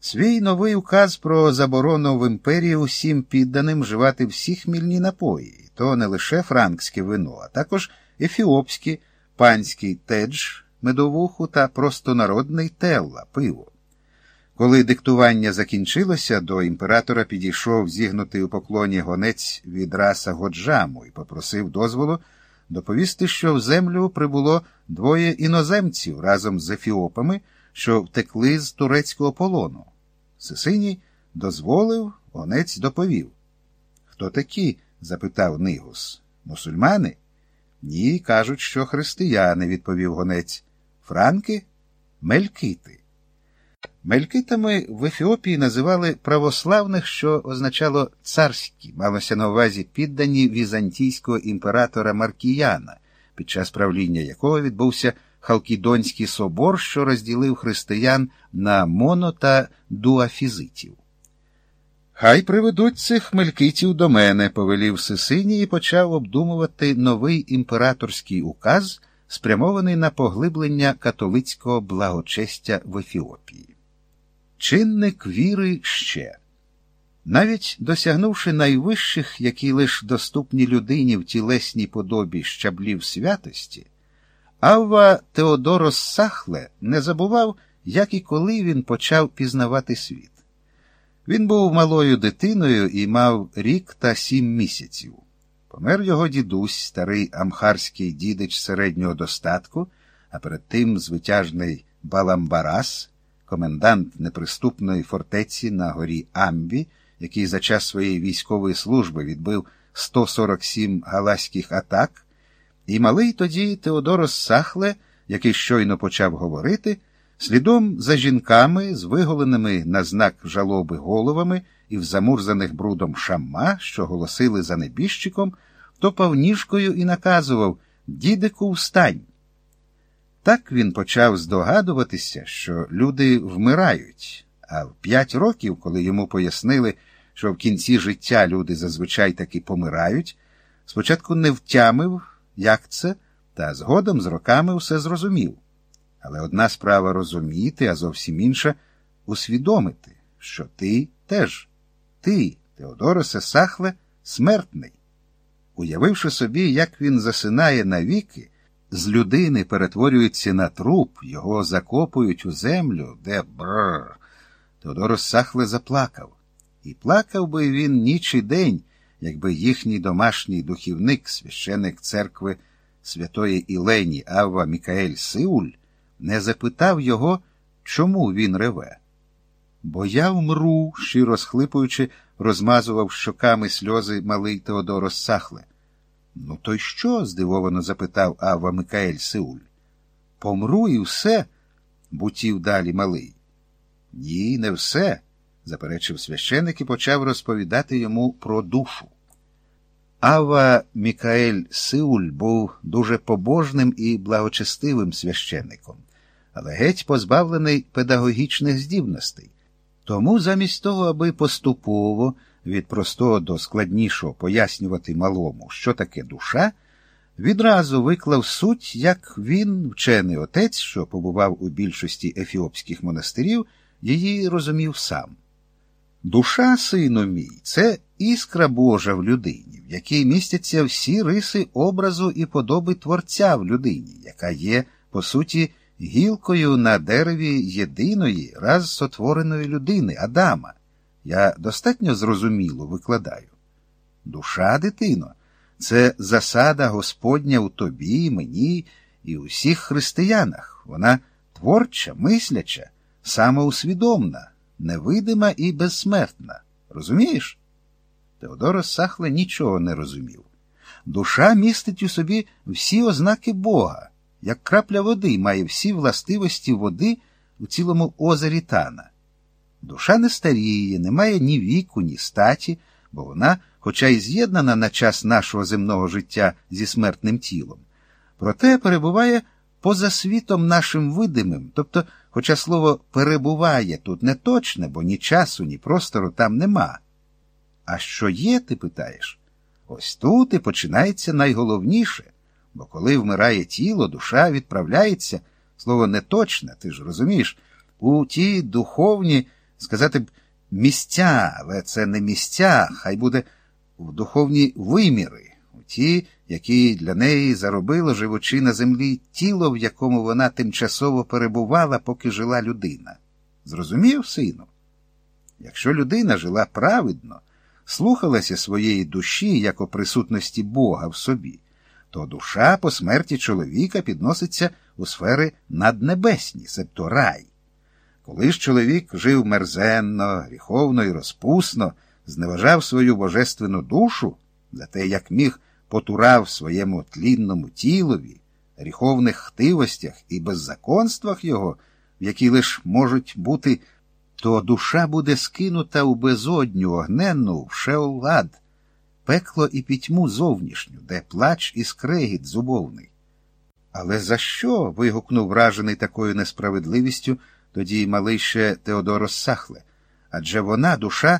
свій новий указ про заборону в імперії усім підданим вживати всі хмільні напої, то не лише франкське вино, а також ефіопські, панський тедж, медовуху та простонародний телла, пиво. Коли диктування закінчилося, до імператора підійшов зігнутий у поклоні гонець від раса Годжаму і попросив дозволу доповісти, що в землю прибуло двоє іноземців разом з ефіопами, що втекли з турецького полону. Сисиній дозволив, гонець доповів. Хто такі? запитав Нигус. Мусульмани? Ні, кажуть, що християни, відповів гонець. Франки? Мелькити. Мелькитами в Ефіопії називали православних, що означало царські, малося на увазі піддані візантійського імператора Маркіяна, під час правління якого відбувся Халкідонський собор, що розділив християн на моно та дуафізитів. Хай приведуть цих мелькитів до мене, повелів Сисині і почав обдумувати новий імператорський указ, спрямований на поглиблення католицького благочестя в Ефіопії. Чинник віри ще. Навіть досягнувши найвищих, які лиш доступні людині в тілесній подобі щаблів святості, Авва Теодорос Сахле не забував, як і коли він почав пізнавати світ. Він був малою дитиною і мав рік та сім місяців. Помер його дідусь, старий амхарський дідич середнього достатку, а перед тим звитяжний Баламбарас, комендант неприступної фортеці на горі Амбі, який за час своєї військової служби відбив 147 галаських атак, і малий тоді Теодорос Сахле, який щойно почав говорити, слідом за жінками з виголеними на знак жалоби головами і в замурзаних брудом шамма, що голосили за небіжчиком, топав ніжкою і наказував Дідику, встань. Так він почав здогадуватися, що люди вмирають, а в п'ять років, коли йому пояснили, що в кінці життя люди зазвичай таки помирають, спочатку не втямив, як це, та згодом з роками все зрозумів. Але одна справа розуміти, а зовсім інша усвідомити, що ти теж, ти, Теодоросе Сахле, смертний. Уявивши собі, як він засинає навіки, з людини перетворюється на труп, його закопують у землю, де бррр. Теодорос Сахле заплакав. І плакав би він ніч і день, якби їхній домашній духівник, священик церкви святої Ілені Авва Мікаель Сиуль, не запитав його, чому він реве. Бо я вмру, щиро схлипуючи, розмазував щоками сльози малий Теодорос Сахле. Ну, то й що? здивовано запитав Авва Микаель Сеуль. Помру і все, бутів далі малий. Ні, не все, заперечив священик і почав розповідати йому про душу. Ава Мікаель Сеуль був дуже побожним і благочестивим священником, але геть позбавлений педагогічних здібностей. Тому замість того, аби поступово від простого до складнішого пояснювати малому, що таке душа, відразу виклав суть, як він, вчений отець, що побував у більшості ефіопських монастирів, її розумів сам. Душа, сину мій, це іскра Божа в людині, в якій містяться всі риси образу і подоби Творця в людині, яка є, по суті, гілкою на дереві єдиної, раз сотвореної людини, Адама. Я достатньо зрозуміло викладаю. Душа, дитино, це засада Господня у тобі, мені і усіх християнах. Вона творча, мисляча, самоусвідомна, невидима і безсмертна. Розумієш? Теодорос Сахле нічого не розумів. Душа містить у собі всі ознаки Бога, як крапля води має всі властивості води у цілому озері Тана. Душа не старіє, не має ні віку, ні статі, бо вона, хоча й з'єднана на час нашого земного життя зі смертним тілом, проте перебуває поза світом нашим видимим, тобто, хоча слово перебуває тут не точне, бо ні часу, ні простору там нема. А що є, ти питаєш? Ось тут і починається найголовніше, бо коли вмирає тіло, душа відправляється, слово неточне, ти ж розумієш, у ті духовні сказати б місця, але це не місця, хай буде в духовні виміри, ті, які для неї заробило, живучи на землі, тіло, в якому вона тимчасово перебувала, поки жила людина. Зрозумів, сину? Якщо людина жила праведно, слухалася своєї душі як о присутності Бога в собі, то душа по смерті чоловіка підноситься у сфери наднебесні, себто рай. Коли ж чоловік жив мерзенно, гріховно і розпусно, зневажав свою божественну душу, за те, як міг потурав своєму тлінному тілові, гріховних хтивостях і беззаконствах його, в які лиш можуть бути, то душа буде скинута у безодню огненну в шеолад, пекло і пітьму зовнішню, де плач і скрегіт зубовний. Але за що? вигукнув вражений такою несправедливістю тоді малий ще Теодор Сахле. Адже вона, душа,